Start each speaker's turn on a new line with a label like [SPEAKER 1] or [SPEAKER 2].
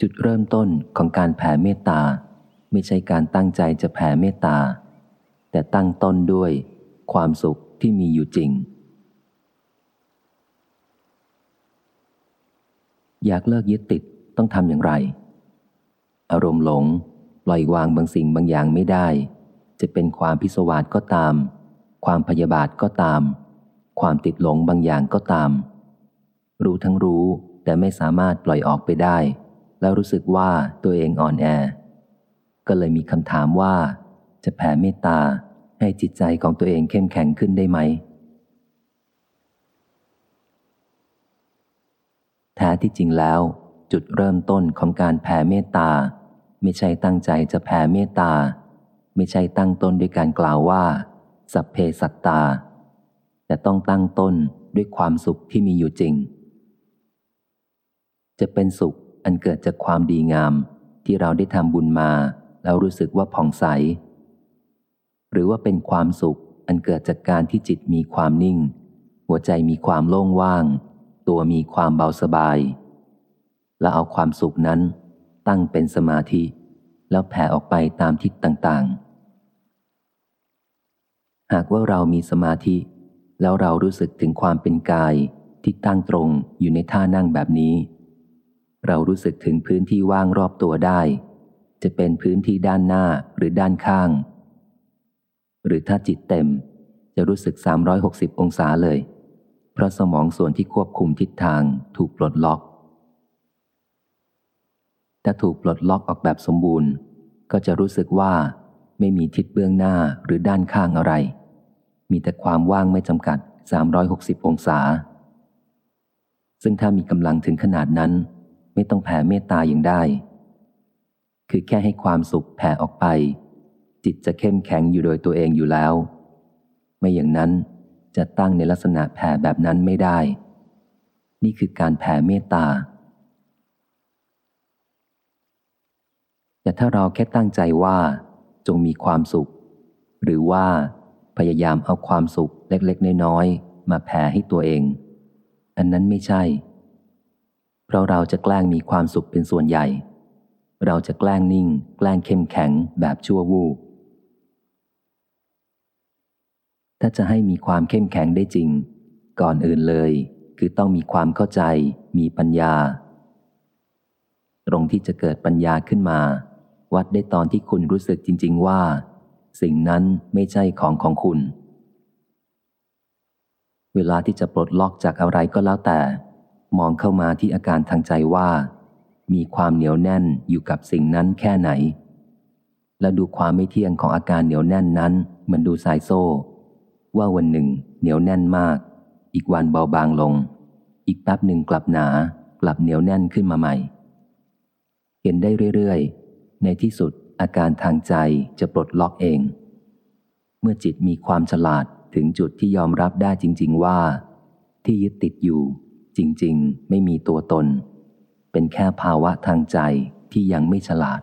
[SPEAKER 1] จุดเริ่มต้นของการแผ่เมตตา ไม่ใช่การตั้งใจจะแผ่เมตตา แต่ตั้งต้นด้วยความสุขที่มีอยู่จริง อยากเลิกยึดติดต้องทำอย่างไร อารมณ์หลงปล่อยวางบางสิ่งบางอย่างไม่ได้ จะเป็นความพิศวาสก็ตาม ความพยาบาทก็ตาม ความติดหลงบางอย่างก็ตาม รู้ทั้งรู้แต่ไม่สามารถปล่อยออกไปได้ แล้วรู้สึกว่าตัวเองอ่อนแอ ก็เลยมีคำถามว่า จะแผ่เมตตาให้จิตใจของตัวเองเข้มแข็งขึ้นได้ไหม แท้ที่จริงแล้ว จุดเริ่มต้นของการแผ่เมตตา ไม่ใช่ตั้งใจจะแผ่เมตตา ไม่ใช่ตั้งต้นด้วยการกล่าวว่า สัพเพสัตตา แต่ต้องตั้งต้นด้วยความสุขที่มีอยู่จริง จะเป็นสุข อันเกิดจากความดีงาม ที่เราได้ทำบุญมา แล้วรู้สึกว่าผ่องใส หรือว่าเป็นความสุข อันเกิดจากการที่จิตมีความนิ่ง หัวใจมีความโล่งว่าง ตัวมีความเบาสบาย และเอาความสุขนั้น ตั้งเป็นสมาธิ แล้วแผ่ออกไปตามทิศต่างๆ หากว่าเรามีสมาธิ แล้วเรารู้สึกถึงความเป็นกายที่ตั้งตรงอยู่ในท่านั่งแบบนี้ เรารู้สึกถึงพื้นที่ว่างรอบตัวได้ จะเป็นพื้นที่ด้านหน้าหรือด้านข้าง หรือถ้าจิตเต็ม จะรู้สึก 360 องศาเลย เพราะสมองส่วนที่ควบคุมทิศทางถูกปลดล็อก ถ้าถูกปลดล็อกออกแบบสมบูรณ์ ก็จะรู้สึกว่าไม่มีทิศเบื้องหน้าหรือด้านข้างอะไร มีแต่ความว่างไม่จำกัด 360 องศา ซึ่งถ้ามีกำลังถึงขนาดนั้น ไม่ต้องแผ่เมตตาอย่างได้ คือแค่ให้ความสุขแผ่ออกไป จิตจะเข้มแข็งอยู่โดยตัวเองอยู่แล้ว ไม่อย่างนั้นจะตั้งในลักษณะแผ่แบบนั้นไม่ได้ นี่คือการแผ่เมตตา แต่ถ้าเราแค่ตั้งใจว่า จงมีความสุข หรือว่าพยายามเอาความสุขเล็กๆ น้อยๆมาแผ่ให้ตัวเอง อันนั้นไม่ใช่ ราะเราจะแกล้งมีความสุขเป็นส่วนใหญ่ เราจะแกล้งนิ่ง แกล้งเข้มแข็งแบบชั่ววูบถ้าจะให้มีความเข้มแข็งได้จริง ก่อนอื่นเลย คือต้องมีความเข้าใจ มีปัญญา ตรงที่จะเกิดปัญญาขึ้นมา วัดได้ตอนที่คุณรู้สึกจริง ๆว่า สิ่งนั้นไม่ใช่ของของคุณ เวลาที่จะปลดล็อกจากอะไรก็แล้วแต่ มองเข้ามาที่อาการทางใจว่า มีความเหนียวแน่นอยู่กับสิ่งนั้นแค่ไหน และดูความไม่เที่ยงของอาการเหนียวแน่นนั้นเหมือนดูสายโซ่ ว่าวันหนึ่ง เหนียวแน่นมาก อีกวันเบาบางลง อีกแป๊บหนึ่งกลับหนา กลับเหนียวแน่นขึ้นมาใหม่ เห็นได้เรื่อยๆ ในที่สุดอาการทางใจจะปลดล็อกเอง เมื่อจิตมีความฉลาดถึงจุดที่ยอมรับได้จริง ๆ ว่า ที่ยึดติดอยู่ จริง ๆ ไม่มีตัวตน เป็นแค่ภาวะทางใจที่ยังไม่ฉลาด